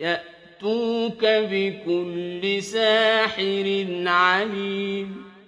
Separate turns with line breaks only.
يَأْتُوكَ بِكُلِّ سَاحِرٍ عَلِيمٍ.